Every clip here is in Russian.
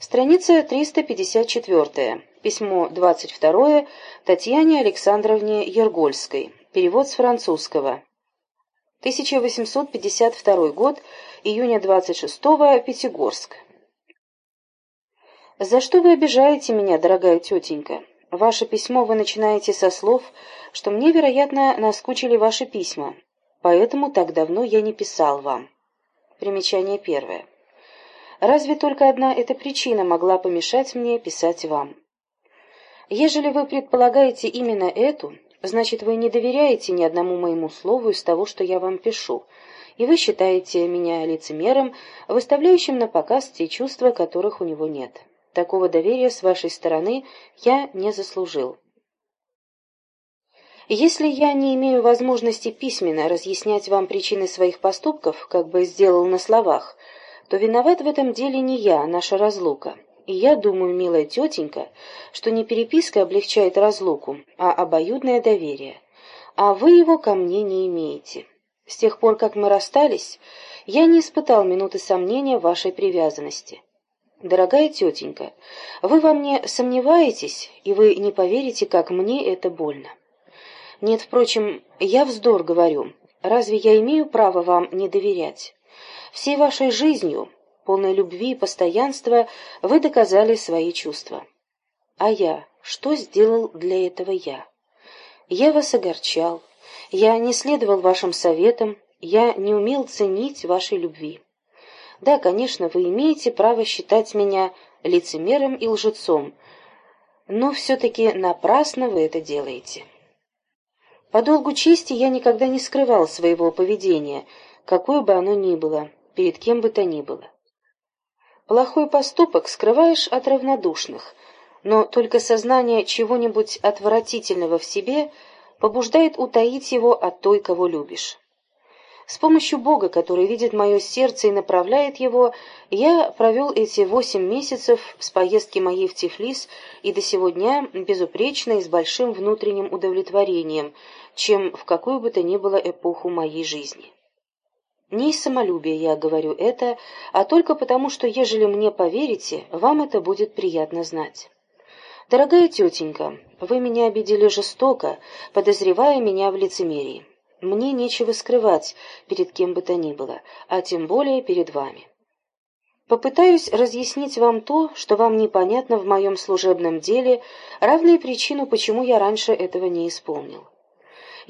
Страница 354. Письмо 22 Татьяне Александровне Ергольской. Перевод с французского. 1852 год, июня 26-го, Пятигорск. «За что вы обижаете меня, дорогая тетенька? Ваше письмо вы начинаете со слов, что мне, вероятно, наскучили ваши письма, поэтому так давно я не писал вам». Примечание первое. Разве только одна эта причина могла помешать мне писать вам. Ежели вы предполагаете именно эту, значит, вы не доверяете ни одному моему слову из того, что я вам пишу, и вы считаете меня лицемером, выставляющим на показ те чувства, которых у него нет. Такого доверия с вашей стороны я не заслужил. Если я не имею возможности письменно разъяснять вам причины своих поступков, как бы сделал на словах, то виноват в этом деле не я, а наша разлука. И я думаю, милая тетенька, что не переписка облегчает разлуку, а обоюдное доверие. А вы его ко мне не имеете. С тех пор, как мы расстались, я не испытал минуты сомнения в вашей привязанности. Дорогая тетенька, вы во мне сомневаетесь, и вы не поверите, как мне это больно. Нет, впрочем, я вздор говорю. Разве я имею право вам не доверять? Всей вашей жизнью, полной любви и постоянства, вы доказали свои чувства. А я, что сделал для этого я? Я вас огорчал, я не следовал вашим советам, я не умел ценить вашей любви. Да, конечно, вы имеете право считать меня лицемером и лжецом, но все-таки напрасно вы это делаете. По долгу чести я никогда не скрывал своего поведения, какое бы оно ни было перед кем бы то ни было. Плохой поступок скрываешь от равнодушных, но только сознание чего-нибудь отвратительного в себе побуждает утаить его от той, кого любишь. С помощью Бога, который видит мое сердце и направляет его, я провел эти восемь месяцев с поездки моей в Тифлис и до сего дня безупречно и с большим внутренним удовлетворением, чем в какую бы то ни было эпоху моей жизни. Не из самолюбия я говорю это, а только потому, что, ежели мне поверите, вам это будет приятно знать. Дорогая тетенька, вы меня обидели жестоко, подозревая меня в лицемерии. Мне нечего скрывать перед кем бы то ни было, а тем более перед вами. Попытаюсь разъяснить вам то, что вам непонятно в моем служебном деле, равно и причину, почему я раньше этого не исполнил.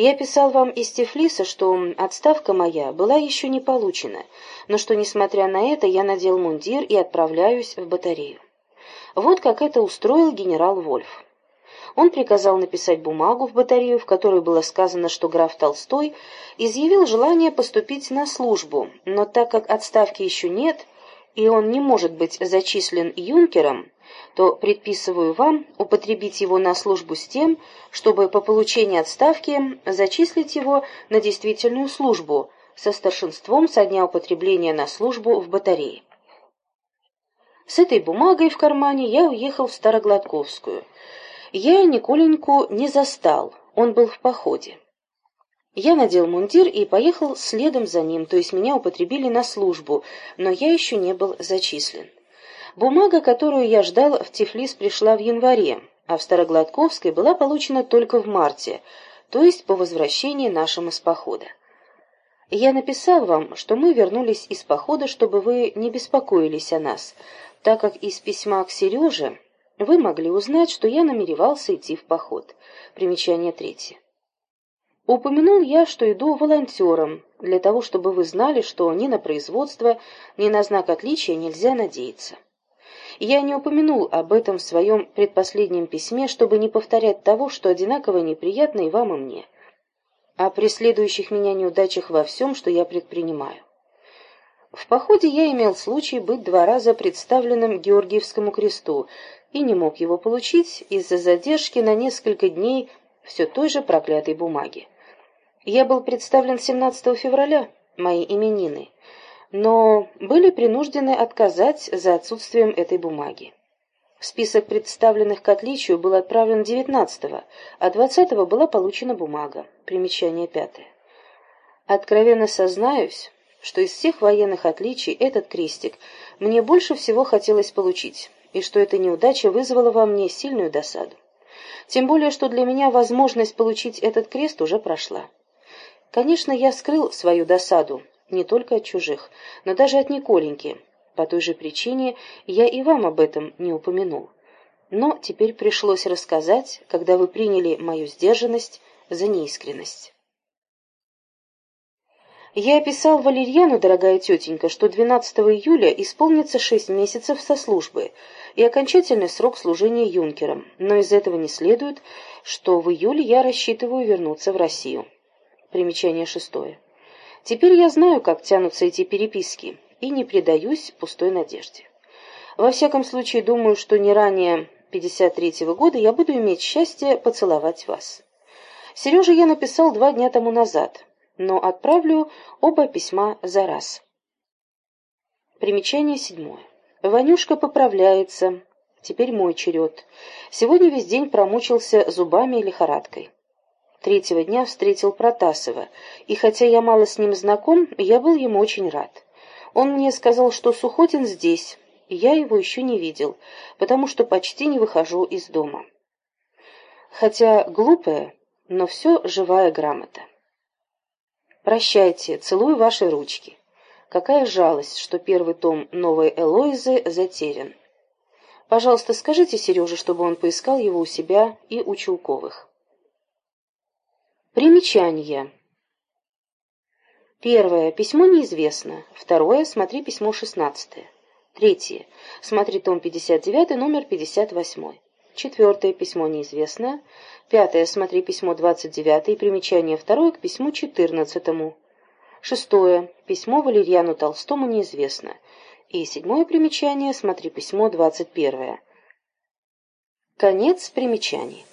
Я писал вам из Тифлиса, что отставка моя была еще не получена, но что, несмотря на это, я надел мундир и отправляюсь в батарею. Вот как это устроил генерал Вольф. Он приказал написать бумагу в батарею, в которой было сказано, что граф Толстой изъявил желание поступить на службу, но так как отставки еще нет, и он не может быть зачислен юнкером, то предписываю вам употребить его на службу с тем, чтобы по получении отставки зачислить его на действительную службу со старшинством со дня употребления на службу в батарее. С этой бумагой в кармане я уехал в Старогладковскую. Я Николеньку не застал, он был в походе. Я надел мундир и поехал следом за ним, то есть меня употребили на службу, но я еще не был зачислен. Бумага, которую я ждал в Тифлис, пришла в январе, а в Старогладковской была получена только в марте, то есть по возвращении нашим из похода. Я написал вам, что мы вернулись из похода, чтобы вы не беспокоились о нас, так как из письма к Сереже вы могли узнать, что я намеревался идти в поход. Примечание третье. Упомянул я, что иду волонтером, для того, чтобы вы знали, что ни на производство, ни на знак отличия нельзя надеяться. Я не упомянул об этом в своем предпоследнем письме, чтобы не повторять того, что одинаково неприятно и вам, и мне, о преследующих меня неудачах во всем, что я предпринимаю. В походе я имел случай быть два раза представленным Георгиевскому кресту и не мог его получить из-за задержки на несколько дней все той же проклятой бумаги. Я был представлен 17 февраля, мои именины, но были принуждены отказать за отсутствием этой бумаги. Список представленных к отличию был отправлен 19-го, а 20-го была получена бумага. Примечание пятое. Откровенно сознаюсь, что из всех военных отличий этот крестик мне больше всего хотелось получить, и что эта неудача вызвала во мне сильную досаду. Тем более, что для меня возможность получить этот крест уже прошла. Конечно, я скрыл свою досаду, не только от чужих, но даже от Николеньки. По той же причине я и вам об этом не упомянул. Но теперь пришлось рассказать, когда вы приняли мою сдержанность за неискренность. Я описал Валерьяну, дорогая тетенька, что 12 июля исполнится шесть месяцев со службы и окончательный срок служения юнкером, но из этого не следует, что в июле я рассчитываю вернуться в Россию. Примечание шестое. Теперь я знаю, как тянутся эти переписки, и не предаюсь пустой надежде. Во всяком случае, думаю, что не ранее 53-го года я буду иметь счастье поцеловать вас. Сереже я написал два дня тому назад, но отправлю оба письма за раз. Примечание седьмое. Ванюшка поправляется. Теперь мой черед. Сегодня весь день промучился зубами и лихорадкой. Третьего дня встретил Протасова, и хотя я мало с ним знаком, я был ему очень рад. Он мне сказал, что Сухотин здесь, и я его еще не видел, потому что почти не выхожу из дома. Хотя глупая, но все живая грамота. Прощайте, целую ваши ручки. Какая жалость, что первый том новой Элоизы затерян. Пожалуйста, скажите Сереже, чтобы он поискал его у себя и у Чулковых. Примечание. Первое. Письмо неизвестно. Второе. Смотри письмо шестнадцатое. Третье. Смотри том 59, номер 58. Четвертое. Письмо неизвестное. Пятое. Смотри письмо 29 примечание второе к письму 14. Шестое. Письмо Валерьяну Толстому неизвестно. И седьмое примечание. Смотри письмо 21. Конец примечаний.